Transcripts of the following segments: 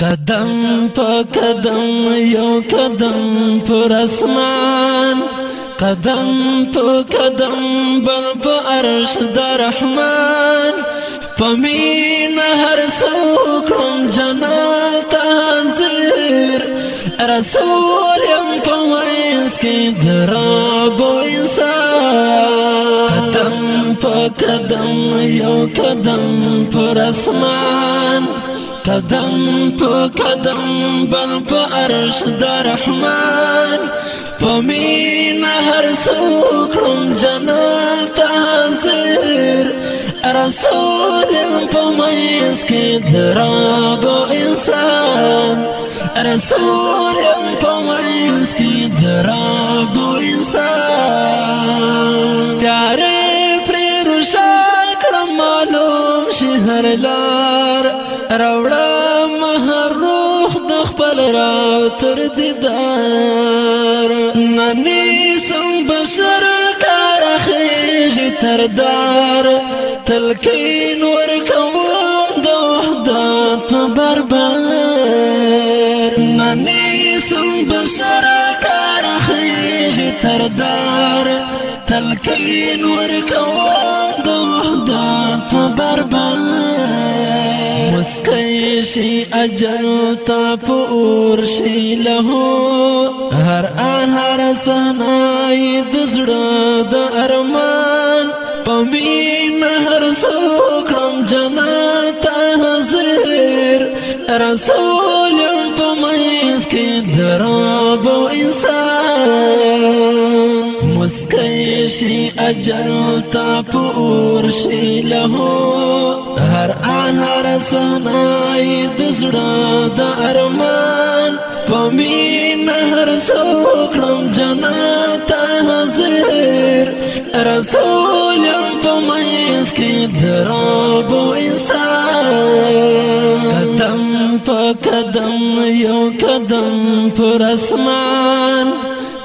قدم په قدم یو قدم پر اسمان قدم په قدم بل په عرش د رحمان. پمین هر سوکم جنات حاضر. رسول يم پمینس کی دراب انسان. قدم په قدم یو قدم پر اسمان قدم په قدم بل په عرش د رحمان پمین هر سوکړم جنت حاضر رسول په مېس کې دراب إنسان. رسول په مېس کې دراب إنسان. تیارې پر روشا کړم معلوم شهر لار راوړه مهر روح د خپل راو تر دیدار. ننی سم بشر کار خیج تر دار. تلکین ورکوم د وحدت بربر. ننی سم بشر کار خیج تر دار. تلکین ورکوم د وحدت بربر. مسکی شي اجل تا پور شي له هر ان هر سنای د زړه د ارمان۔ پمین هر سوکړم جنت حاضر رسول پمایس کې دراب انسان۔ مسکی شي اجل تا پور شي له هر آن هر سنای د زړه د ارمان پمین هر څوکړم جنت حاضر رسول پمینس کې دراب انسان قدم په قدم یو قدم پر اسمان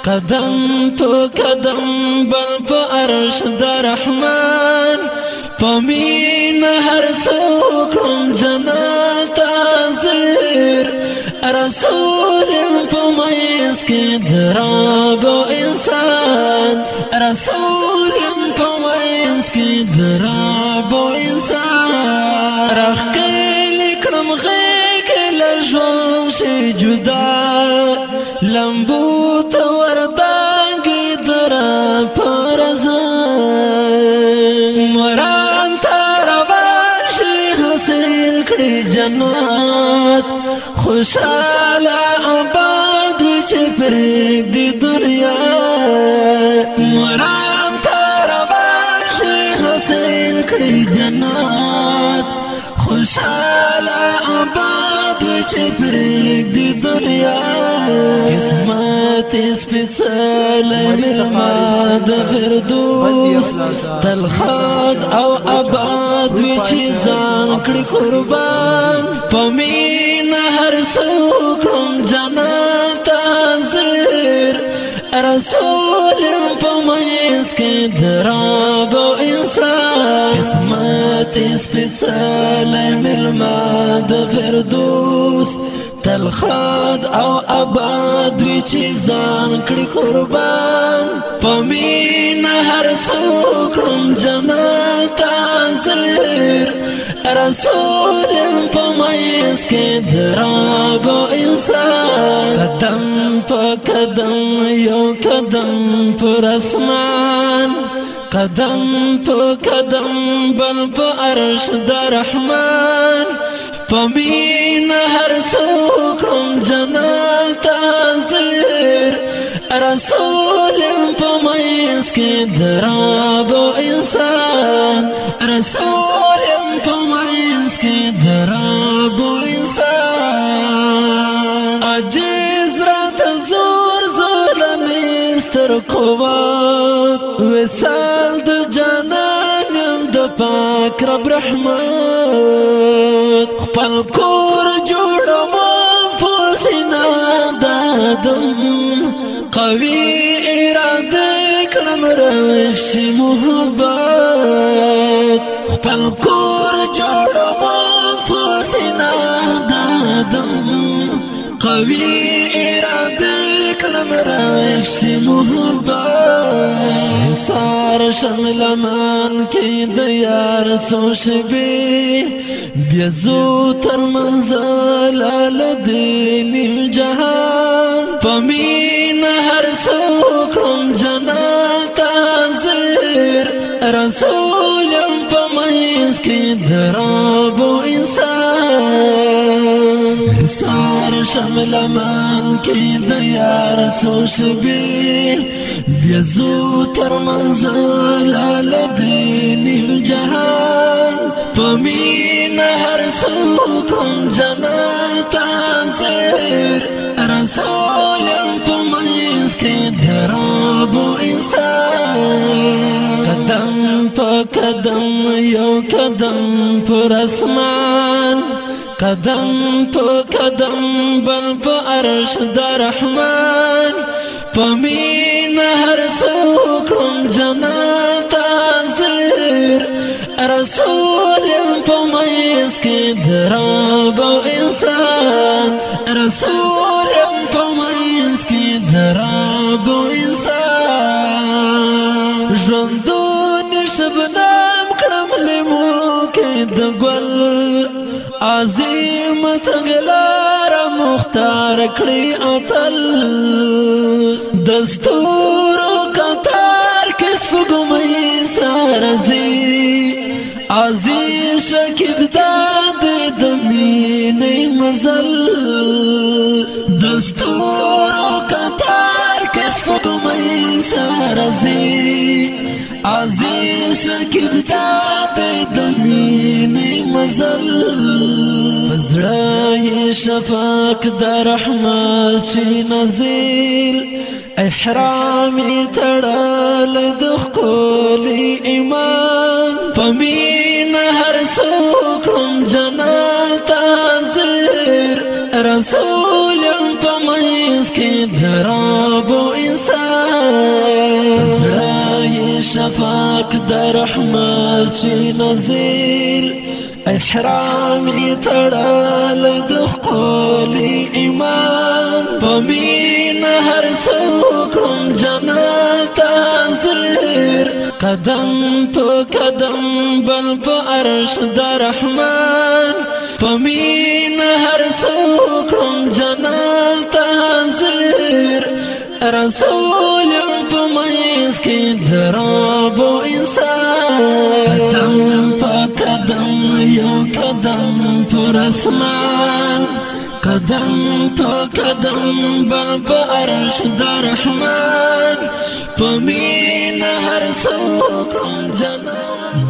قدم په قدم بل په عرش د رحمان پمین هر سوکم جنات حاضر رسول پمیس کی دراب انسان. رسول پمیس کی دراب انسان. رخ کلی کړم غیک لژوم شي جدا. لمبو توردانګي جنت خوشاله آباد چې فرق دی دنیا. مران تربان شي حاصل کړي جنت. خوشاله آباد چې فرق دی دنیا. قسمت سپېڅلې مېلمه د فردوس تل خاد أو آباد وي چې کړي قربان پمین هر څوکړم جنت حاضر رسول پمینس کې دراب انسان قسمت سپېڅلې مېلمه د فردوس تل خاد أو آباد وی چې ځان کړی قربان پمین هر څوکړم جنت حاضر رسول پمایس کې دراب انسان قدم په قدم یو قدم پر اسمان قدم په قدم بل په عرش د رحمان. پمین هر جنت حاضر؟ رسول پمینس کې دراب انسان رسول قوت وسال د جانانم د پاک رب رحمت خپل کور جوړم فوسنا دادم قوي اراده کړم روش محبت خپل کور جوړم فوسنا دادم دادم قوي اراده راوښي محبت سار شملمان کې د یار سوشبي بیا زو تر منزل لد نیم جهان. پمین هر سوکړم جنات حاضر. رسولم پمینس کې دران شم لمن کی د یار سو شبی بیزو تر منزل ال دین جهان فمین هر سو کم جنات حاضر. رسولم پمنس کی درابو انسان. قدم په قدم یو قدم پر اسمان. قدم په قدم بل په عرش د رحمان. پمین هر سوکم جنات حاضر. رسول په مېس کې دراب أو انسان. رسول تغلار مختار کړی اتل دستور کتار کس فګمې سارزي عزیز شکیب داد د مینې مزل. دستور کتار کس فګمې سارزي عزیز شکیب داد مزل زړه شفاق د رحمت شي نزيل احرام تړل د خپل ایمان. پمین هر څوکم جنت حاضر. رسول پمینس کې درابو انسان. زړه شفاق د رحمت شي نزيل احرام تړل د خپل ایمان. پمین هر څوکم جنت حاضر. قدم په قدم بل په عرش د رحمان. پمین هر څوکم جنت حاضر. رسول په مېز کې درابو انسان قدم پر اسمان قدم په قدم بل په عرش د رحمان. په مين هر څوک جنت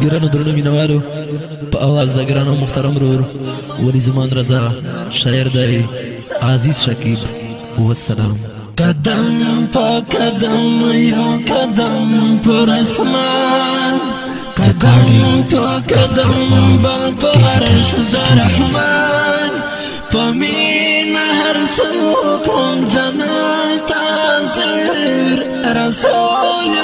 ګرانو درنو مینوالو په اواز د ګرانو محترم رور ولی زمان رضا شاعر دی عزیز شکیب والسلام قدم په قدم یو قدم پر اسمان قدم په قدم بل د رحمان پمین هر څوک جنت حاضر رسول